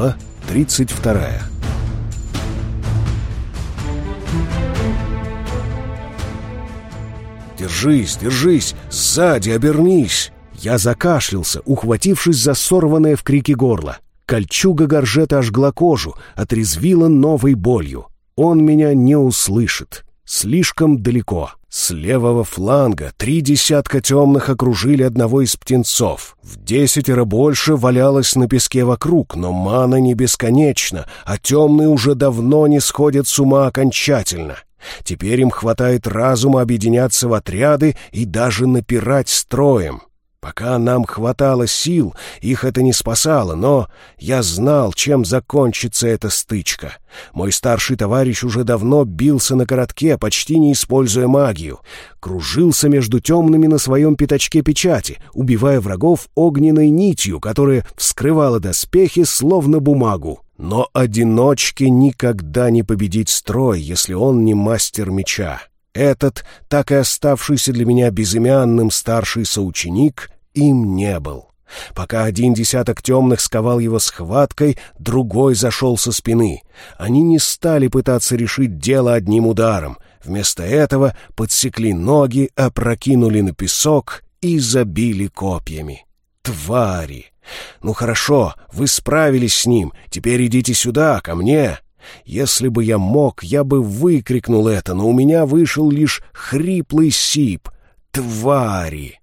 Глава 32 «Держись, держись! Сзади обернись!» Я закашлялся, ухватившись за сорванное в крике горло. Кольчуга горжета ожгла кожу, отрезвила новой болью. Он меня не услышит. Слишком далеко. С левого фланга три десятка темных окружили одного из птенцов. В десятеро больше валялось на песке вокруг, но мана не бесконечна, а темные уже давно не сходят с ума окончательно. Теперь им хватает разума объединяться в отряды и даже напирать строем. Пока нам хватало сил, их это не спасало, но я знал, чем закончится эта стычка. Мой старший товарищ уже давно бился на коротке, почти не используя магию. Кружился между темными на своем пятачке печати, убивая врагов огненной нитью, которая вскрывала доспехи, словно бумагу. Но одиночке никогда не победить строй, если он не мастер меча. Этот, так и оставшийся для меня безымянным старший соученик, им не был. Пока один десяток темных сковал его схваткой, другой зашел со спины. Они не стали пытаться решить дело одним ударом. Вместо этого подсекли ноги, опрокинули на песок и забили копьями. Твари! Ну хорошо, вы справились с ним, теперь идите сюда, ко мне. Если бы я мог, я бы выкрикнул это, но у меня вышел лишь хриплый сип. Твари!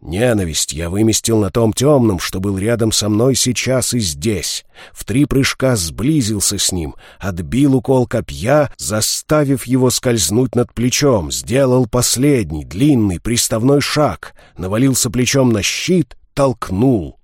Ненависть я выместил на том темном, что был рядом со мной сейчас и здесь. В три прыжка сблизился с ним, отбил укол копья, заставив его скользнуть над плечом, сделал последний, длинный, приставной шаг, навалился плечом на щит, толкнул.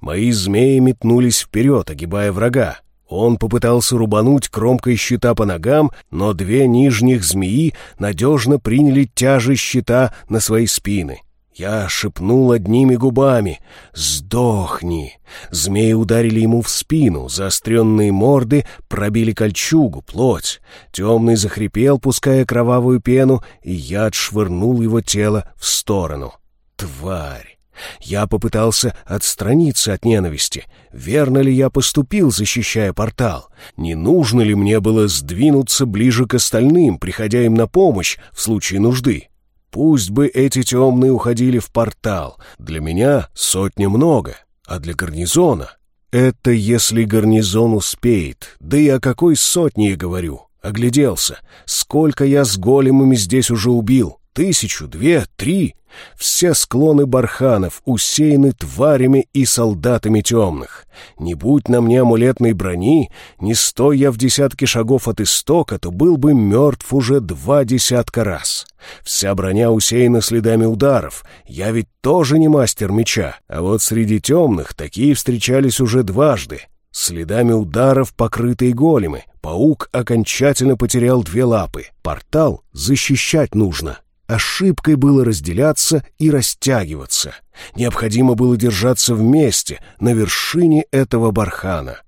Мои змеи метнулись вперед, огибая врага. Он попытался рубануть кромкой щита по ногам, но две нижних змеи надежно приняли тяжесть щита на свои спины. Я шепнул одними губами «Сдохни!». Змеи ударили ему в спину, заостренные морды пробили кольчугу, плоть. Темный захрипел, пуская кровавую пену, и я отшвырнул его тело в сторону. Тварь! Я попытался отстраниться от ненависти. Верно ли я поступил, защищая портал? Не нужно ли мне было сдвинуться ближе к остальным, приходя им на помощь в случае нужды? Пусть бы эти темные уходили в портал. Для меня сотни много, а для гарнизона... Это если гарнизон успеет. Да и о какой сотне я говорю? Огляделся. Сколько я с големами здесь уже убил? Тысячу, две, три? Все склоны барханов усеяны тварями и солдатами темных. Не будь на мне амулетной брони, не стоя в десятке шагов от истока, то был бы мертв уже два десятка раз. Вся броня усеяна следами ударов. Я ведь тоже не мастер меча. А вот среди темных такие встречались уже дважды. Следами ударов покрытые големы. Паук окончательно потерял две лапы. Портал защищать нужно. Ошибкой было разделяться и растягиваться. Необходимо было держаться вместе, на вершине этого бархана.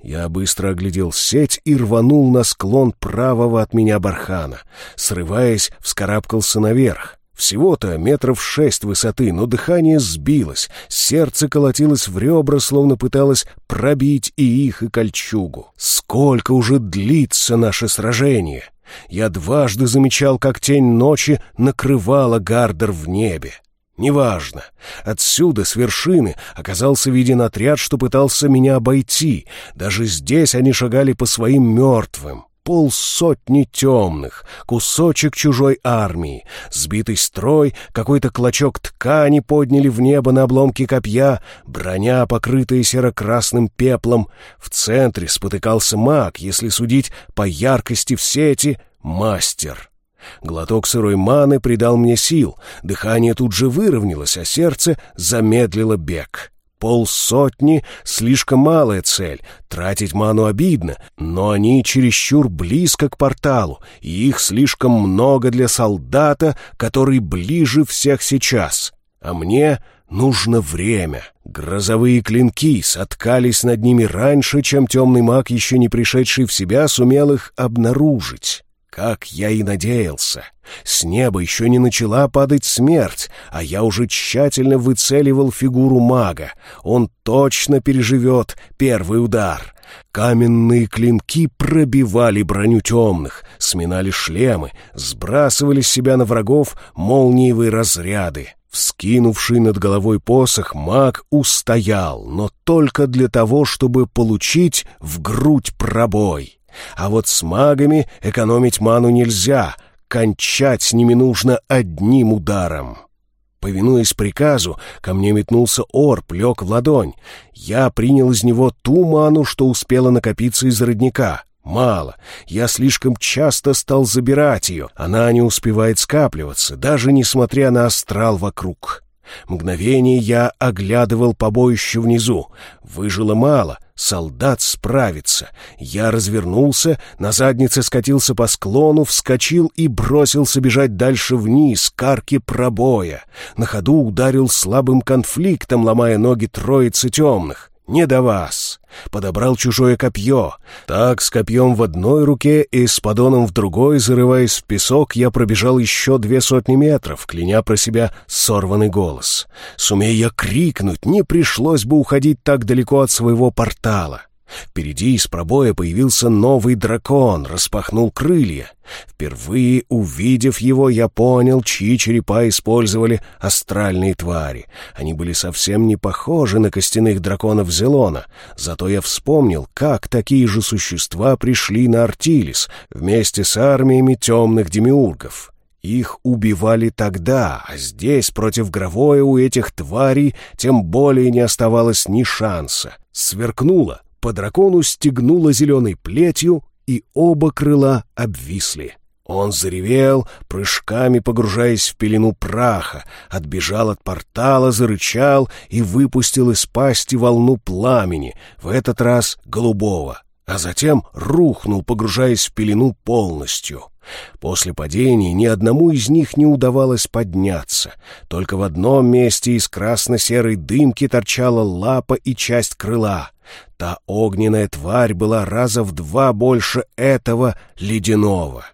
Я быстро оглядел сеть и рванул на склон правого от меня бархана. Срываясь, вскарабкался наверх. Всего-то метров шесть высоты, но дыхание сбилось, сердце колотилось в ребра, словно пыталось пробить и их, и кольчугу. Сколько уже длится наше сражение? Я дважды замечал, как тень ночи накрывала Гардер в небе. Неважно. Отсюда, с вершины, оказался виден отряд, что пытался меня обойти. Даже здесь они шагали по своим мертвым. Полсотни темных, кусочек чужой армии, сбитый строй, какой-то клочок ткани подняли в небо на обломки копья, броня, покрытая серо-красным пеплом. В центре спотыкался маг, если судить по яркости в сети, мастер. Глоток сырой маны придал мне сил, дыхание тут же выровнялось, а сердце замедлило бег. Полсотни — слишком малая цель, тратить ману обидно, но они чересчур близко к порталу, и их слишком много для солдата, который ближе всех сейчас. А мне нужно время. Грозовые клинки соткались над ними раньше, чем темный маг, еще не пришедший в себя, сумел их обнаружить. Как я и надеялся. С неба еще не начала падать смерть, а я уже тщательно выцеливал фигуру мага. Он точно переживет первый удар. Каменные клинки пробивали броню темных, сминали шлемы, сбрасывали с себя на врагов молниевые разряды. Вскинувший над головой посох, маг устоял, но только для того, чтобы получить в грудь пробой. А вот с магами экономить ману нельзя, кончать с ними нужно одним ударом. Повинуясь приказу, ко мне метнулся орб, лег в ладонь. Я принял из него ту ману, что успела накопиться из родника. Мало. Я слишком часто стал забирать ее. Она не успевает скапливаться, даже несмотря на астрал вокруг. Мгновение я оглядывал побоище внизу. Выжило мало, солдат справится. Я развернулся, на заднице скатился по склону, вскочил и бросился бежать дальше вниз, к арке пробоя. На ходу ударил слабым конфликтом, ломая ноги троицы темных. «Не до вас!» Подобрал чужое копье. Так, с копьем в одной руке и с подоном в другой, зарываясь в песок, я пробежал еще две сотни метров, кляня про себя сорванный голос. Сумея крикнуть, не пришлось бы уходить так далеко от своего портала. Впереди из пробоя появился новый дракон, распахнул крылья. Впервые увидев его, я понял, чьи черепа использовали астральные твари. Они были совсем не похожи на костяных драконов Зелона. Зато я вспомнил, как такие же существа пришли на Артилис вместе с армиями темных демиургов. Их убивали тогда, а здесь против Гровоя у этих тварей тем более не оставалось ни шанса. Сверкнуло, по дракону стегнуло зеленой плетью, и оба крыла обвисли. Он заревел, прыжками погружаясь в пелену праха, отбежал от портала, зарычал и выпустил из пасти волну пламени, в этот раз голубого, а затем рухнул, погружаясь в пелену полностью. После падения ни одному из них не удавалось подняться. Только в одном месте из красно-серой дымки торчала лапа и часть крыла. Та огненная тварь была раза в два больше этого ледяного.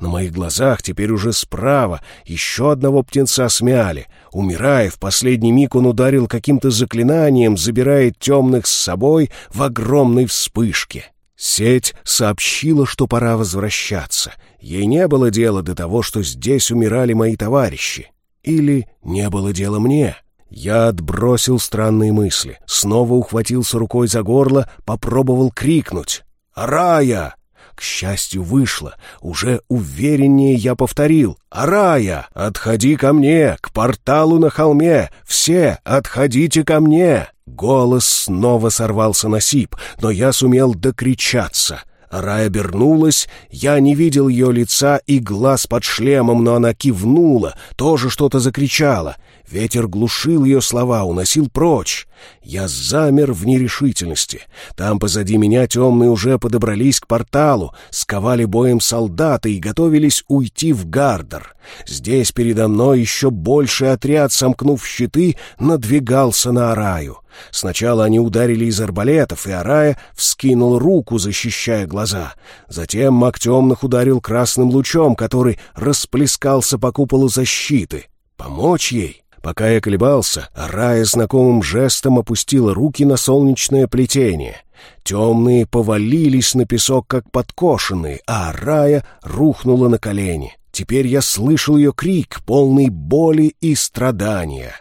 На моих глазах теперь уже справа еще одного птенца смяли. Умирая, в последний миг он ударил каким-то заклинанием, забирая темных с собой в огромной вспышке. Сеть сообщила, что пора возвращаться. Ей не было дела до того, что здесь умирали мои товарищи. Или не было дела мне. Я отбросил странные мысли, снова ухватился рукой за горло, попробовал крикнуть. «Арая!» К счастью, вышло. Уже увереннее я повторил. «Арая! Отходи ко мне! К порталу на холме! Все, отходите ко мне!» Голос снова сорвался на сип, но я сумел докричаться. Рая обернулась, я не видел ее лица и глаз под шлемом, но она кивнула, тоже что-то закричала. Ветер глушил ее слова, уносил прочь. Я замер в нерешительности. Там позади меня темные уже подобрались к порталу, сковали боем солдаты и готовились уйти в Гардер. Здесь передо мной еще больший отряд, сомкнув щиты, надвигался на Араю. Сначала они ударили из арбалетов, и Арая вскинул руку, защищая глаза. Затем маг темных ударил красным лучом, который расплескался по куполу защиты. Помочь ей? Пока я колебался, Рая знакомым жестом опустила руки на солнечное плетение. Темные повалились на песок, как подкошенные, а Рая рухнула на колени. Теперь я слышал ее крик, полный боли и страдания.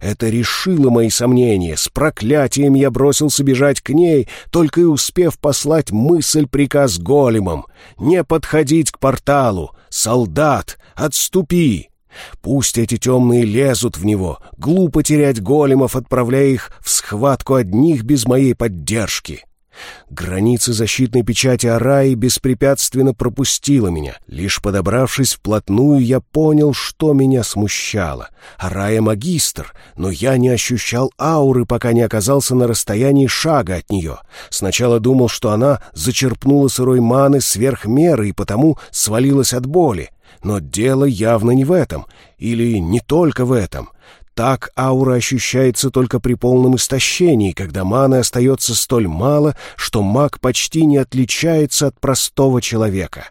Это решило мои сомнения. С проклятием я бросился бежать к ней, только и успев послать мысль-приказ големам. «Не подходить к порталу! Солдат, отступи!» Пусть эти темные лезут в него, глупо терять големов, отправляя их в схватку одних без моей поддержки. Границы защитной печати Араи беспрепятственно пропустила меня. Лишь подобравшись вплотную, я понял, что меня смущало. Арая — магистр, но я не ощущал ауры, пока не оказался на расстоянии шага от нее. Сначала думал, что она зачерпнула сырой маны сверх меры и потому свалилась от боли. Но дело явно не в этом, или не только в этом. Так аура ощущается только при полном истощении, когда маны остается столь мало, что маг почти не отличается от простого человека.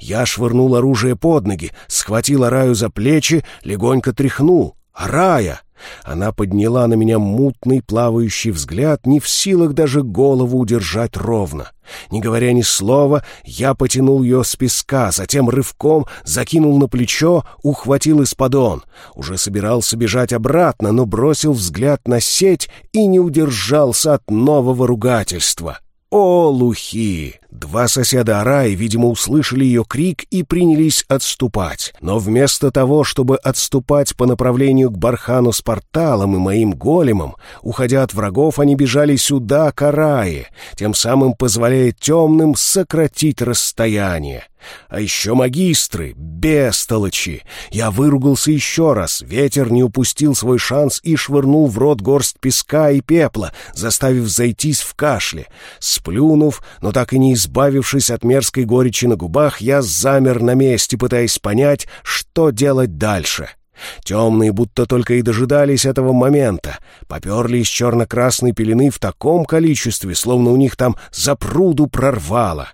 Я швырнул оружие под ноги, схватил Араю за плечи, легонько тряхнул. «Арая!» Она подняла на меня мутный плавающий взгляд, не в силах даже голову удержать ровно. Не говоря ни слова, я потянул ее с песка, затем рывком закинул на плечо, ухватил из-под Уже собирался бежать обратно, но бросил взгляд на сеть и не удержался от нового ругательства. «Олухи!» Два соседа Араи, видимо, услышали ее крик и принялись отступать. Но вместо того, чтобы отступать по направлению к Бархану с порталом и моим големам, уходя от врагов, они бежали сюда, к Арае, тем самым позволяя темным сократить расстояние. А еще магистры, бестолочи. Я выругался еще раз. Ветер не упустил свой шанс и швырнул в рот горсть песка и пепла, заставив зайтись в кашле. Сплюнув, но так и не избавившись от мерзкой горечи на губах, я замер на месте, пытаясь понять, что делать дальше. Темные будто только и дожидались этого момента. Поперли из черно-красной пелены в таком количестве, словно у них там за пруду прорвало.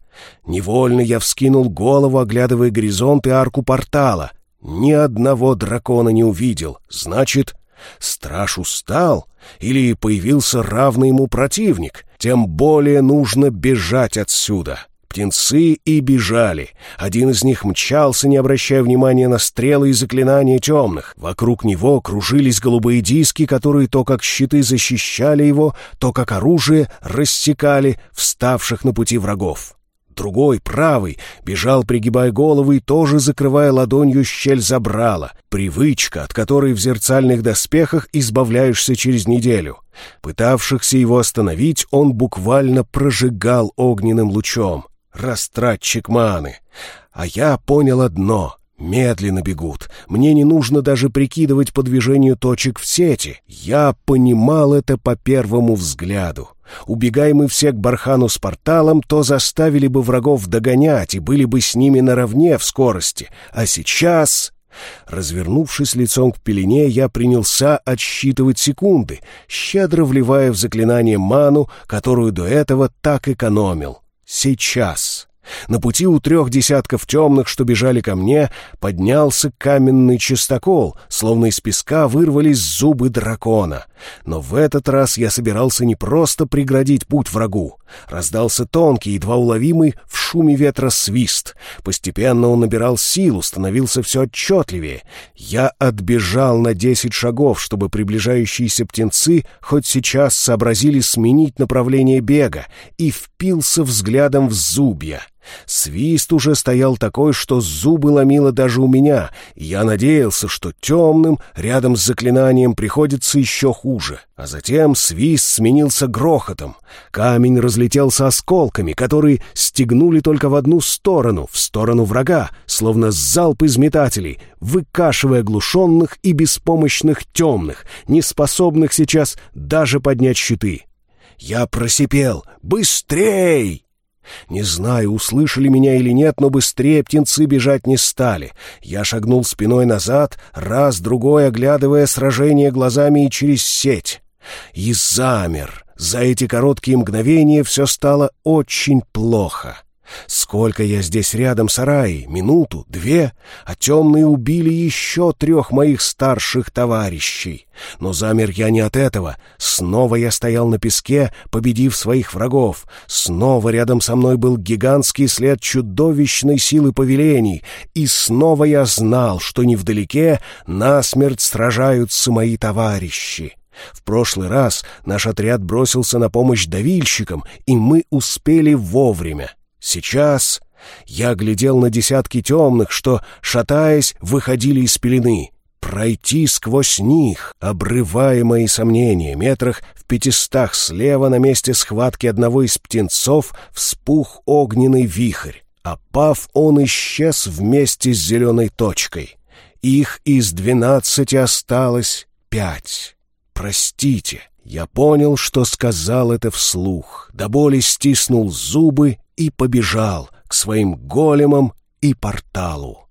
Невольно я вскинул голову, оглядывая горизонт и арку портала. Ни одного дракона не увидел. Значит, страж устал или появился равный ему противник. Тем более нужно бежать отсюда. Птенцы и бежали. Один из них мчался, не обращая внимания на стрелы и заклинания темных. Вокруг него кружились голубые диски, которые то как щиты защищали его, то как оружие рассекали вставших на пути врагов. Другой, правый, бежал, пригибая голову и тоже закрывая ладонью щель забрала. Привычка, от которой в зерцальных доспехах избавляешься через неделю. Пытавшихся его остановить, он буквально прожигал огненным лучом. Растратчик маны. А я понял одно — медленно бегут. Мне не нужно даже прикидывать по движению точек в сети. Я понимал это по первому взгляду. Убегай мы все к Бархану с порталом, то заставили бы врагов догонять и были бы с ними наравне в скорости. А сейчас... Развернувшись лицом к пелене, я принялся отсчитывать секунды, щедро вливая в заклинание ману, которую до этого так экономил. Сейчас. На пути у трех десятков темных, что бежали ко мне, поднялся каменный чистокол, словно из песка вырвались зубы дракона. Но в этот раз я собирался не просто преградить путь врагу. Раздался тонкий, едва уловимый в шуме ветра свист. Постепенно он набирал силу, становился все отчетливее. Я отбежал на десять шагов, чтобы приближающиеся птенцы хоть сейчас сообразили сменить направление бега, и впился взглядом в зубья. Свист уже стоял такой, что зубы ломило даже у меня, я надеялся, что темным рядом с заклинанием приходится еще хуже. А затем свист сменился грохотом. Камень разлетелся осколками, которые стегнули только в одну сторону, в сторону врага, словно залп из метателей, выкашивая глушенных и беспомощных темных, не способных сейчас даже поднять щиты. Я просипел «Быстрей!» Не знаю, услышали меня или нет, но быстрее птенцы бежать не стали. Я шагнул спиной назад, раз-другой оглядывая сражение глазами и через сеть. И замер. За эти короткие мгновения все стало очень плохо. Сколько я здесь рядом с Араей? Минуту? Две? А темные убили еще трех моих старших товарищей. Но замер я не от этого. Снова я стоял на песке, победив своих врагов. Снова рядом со мной был гигантский след чудовищной силы повелений. И снова я знал, что невдалеке насмерть сражаются мои товарищи. В прошлый раз наш отряд бросился на помощь давильщикам, и мы успели вовремя. Сейчас я глядел на десятки темных, что, шатаясь, выходили из пелены. Пройти сквозь них, обрывая мои сомнения, метрах в пятистах слева на месте схватки одного из птенцов вспух огненный вихрь. Опав, он исчез вместе с зеленой точкой. Их из двенадцати осталось пять. Простите, я понял, что сказал это вслух. До боли стиснул зубы и побежал к своим големам и порталу.